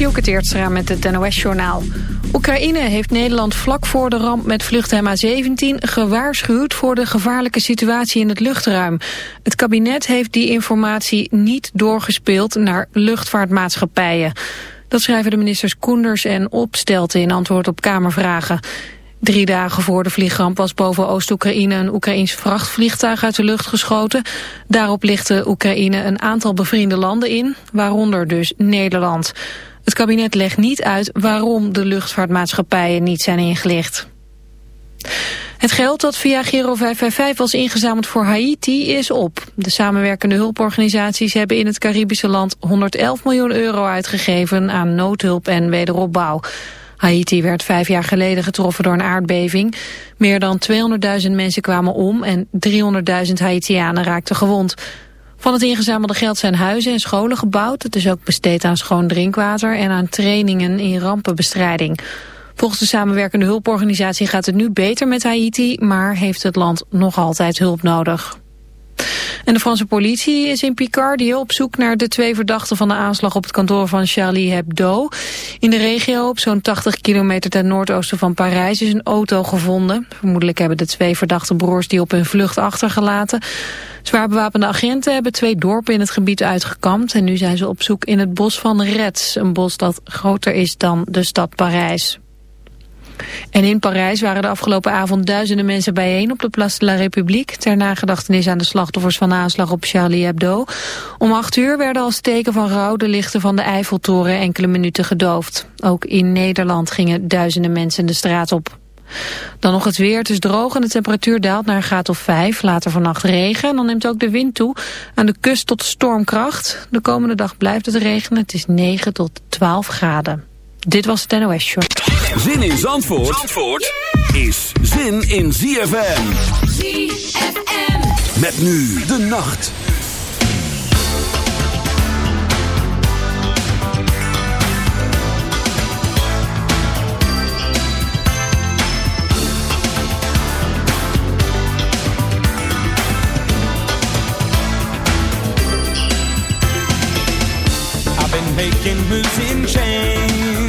Dielke Teertstra met het NOS-journaal. Oekraïne heeft Nederland vlak voor de ramp met vlucht MH17 gewaarschuwd voor de gevaarlijke situatie in het luchtruim. Het kabinet heeft die informatie niet doorgespeeld naar luchtvaartmaatschappijen. Dat schrijven de ministers Koenders en Opstelten in antwoord op Kamervragen. Drie dagen voor de vliegramp was boven Oost-Oekraïne een Oekraïns vrachtvliegtuig uit de lucht geschoten. Daarop lichtte Oekraïne een aantal bevriende landen in, waaronder dus Nederland. Het kabinet legt niet uit waarom de luchtvaartmaatschappijen niet zijn ingelicht. Het geld dat via Giro 555 was ingezameld voor Haiti is op. De samenwerkende hulporganisaties hebben in het Caribische land 111 miljoen euro uitgegeven aan noodhulp en wederopbouw. Haiti werd vijf jaar geleden getroffen door een aardbeving. Meer dan 200.000 mensen kwamen om en 300.000 Haitianen raakten gewond. Van het ingezamelde geld zijn huizen en scholen gebouwd. Het is ook besteed aan schoon drinkwater en aan trainingen in rampenbestrijding. Volgens de samenwerkende hulporganisatie gaat het nu beter met Haiti, maar heeft het land nog altijd hulp nodig. En de Franse politie is in Picardie op zoek naar de twee verdachten van de aanslag op het kantoor van Charlie Hebdo. In de regio, op zo'n 80 kilometer ten noordoosten van Parijs, is een auto gevonden. Vermoedelijk hebben de twee verdachte broers die op hun vlucht achtergelaten. Zwaar bewapende agenten hebben twee dorpen in het gebied uitgekampt en nu zijn ze op zoek in het bos van Retz, een bos dat groter is dan de stad Parijs. En in Parijs waren de afgelopen avond duizenden mensen bijeen op de Place de la République ter nagedachtenis aan de slachtoffers van de aanslag op Charlie Hebdo. Om acht uur werden als teken van rouw de lichten van de Eiffeltoren enkele minuten gedoofd. Ook in Nederland gingen duizenden mensen de straat op. Dan nog het weer. Het is droog en de temperatuur daalt naar een graad of 5. Later vannacht regen en dan neemt ook de wind toe. Aan de kust tot stormkracht. De komende dag blijft het regenen. Het is 9 tot 12 graden. Dit was het NOS Short. Zin in Zandvoort, Zandvoort is zin in ZFM. ZFM. Met nu de nacht. I've been making moves in chains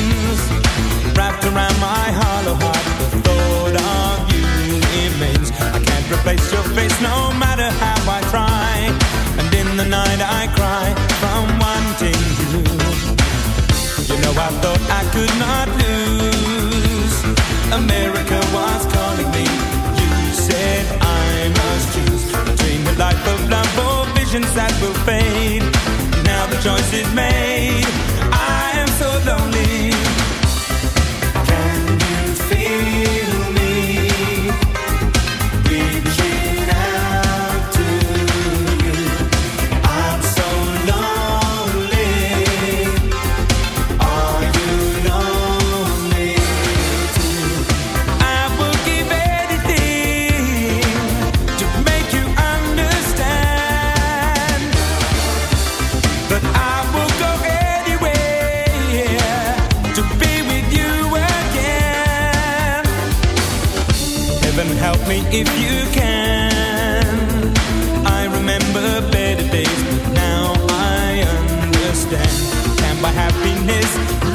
I thought I could not lose. America was calling me. You said I must choose between life of love or visions that will fade. Now the choice is made.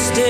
stay.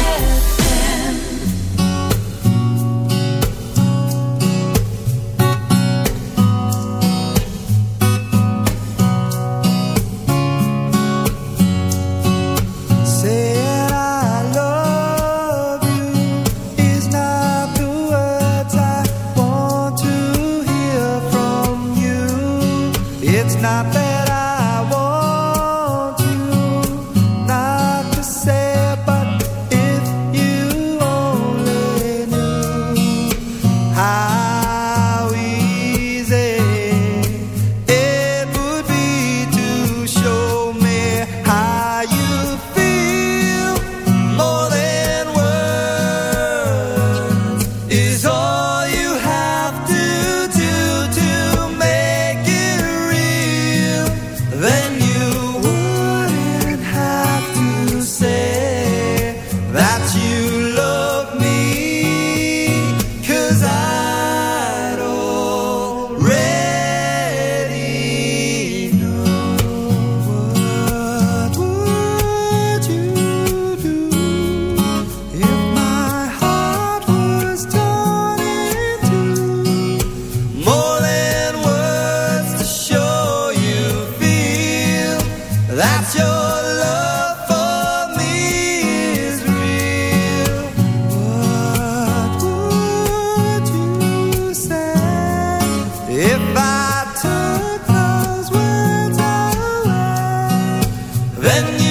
Then you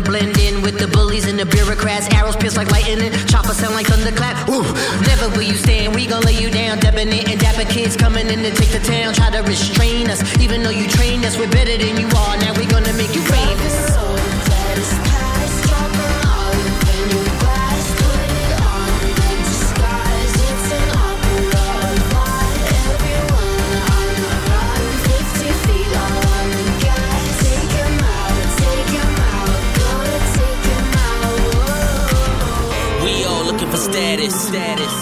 Gonna blend in with the bullies and the bureaucrats. Arrows pierce like lightning, chopper sound like thunderclap. Ooh, never will you stand. We gon' lay you down. Debonair and dapper kids coming in to take the town. Try to restrain us, even though you train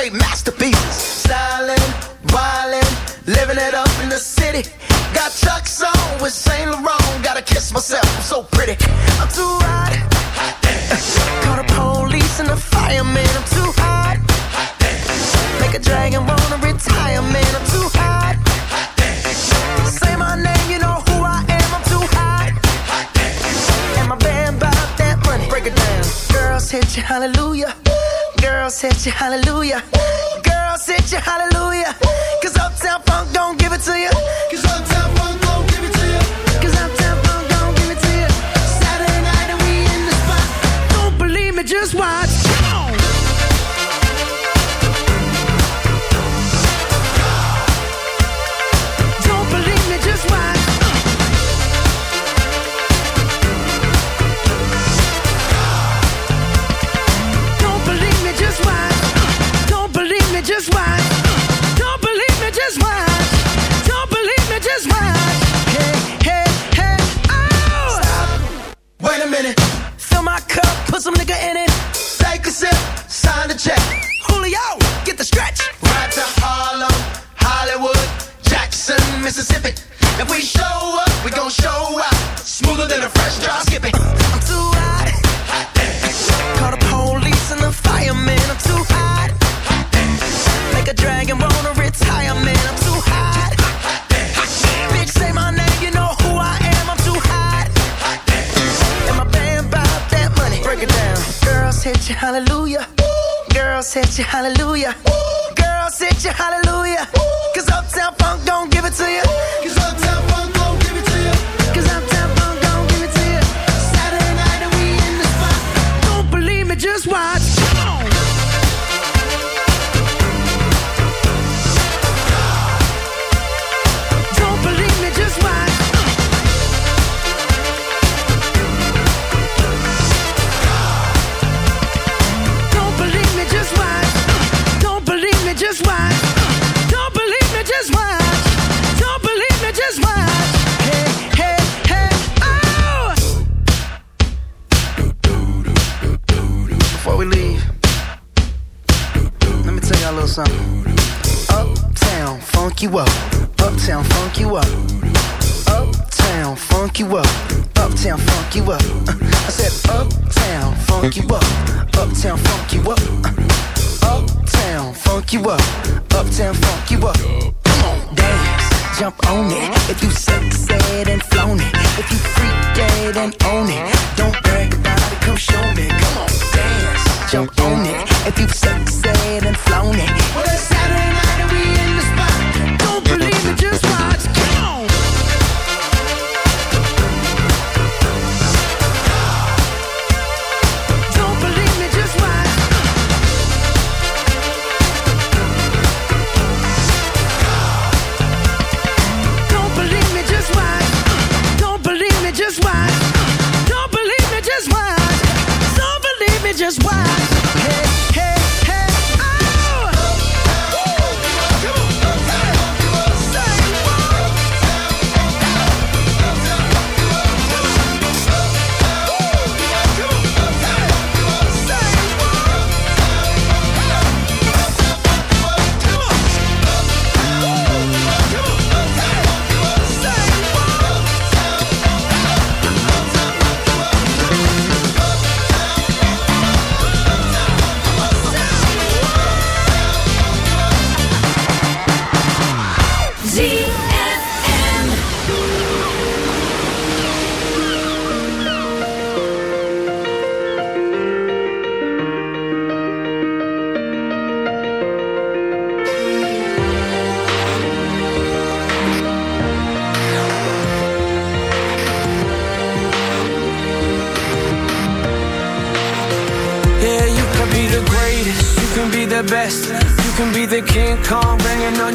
straight masterpieces. Stylin', wildin', living it up in the city. Got Chuck's on with Saint Laurent. Gotta kiss myself, I'm so pretty. I'm too sit hallelujah. Girl, sit your hallelujah.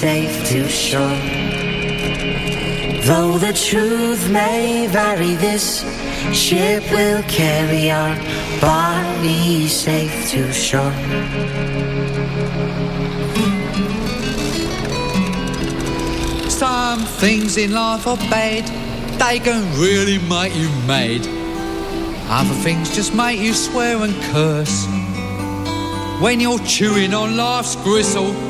safe to shore. Though the truth may vary, this ship will carry our bodies safe to shore. Some things in life are bad, they can really make you mad. Other things just make you swear and curse. When you're chewing on life's gristle,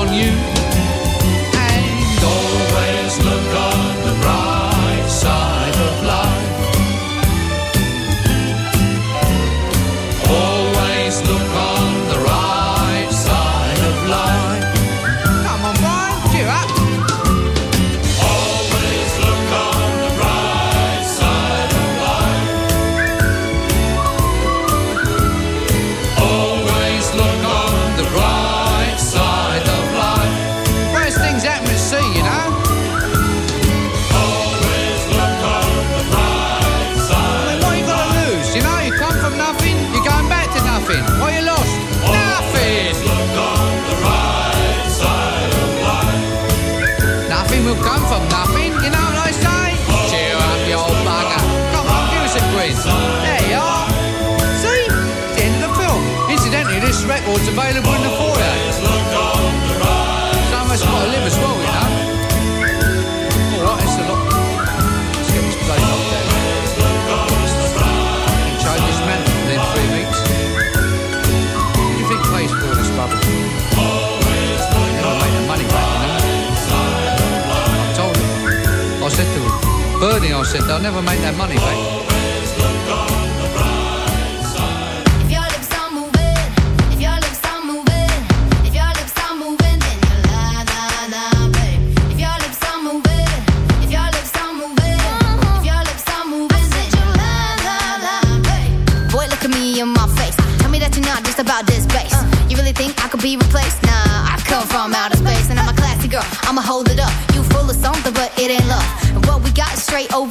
face. Tell me that you're not just about this bass. You really think I could be replaced? Nah, I come from outer space and I'm a classy girl. I'ma hold it up. You full of something, but it ain't love. And what we got is straight overdue.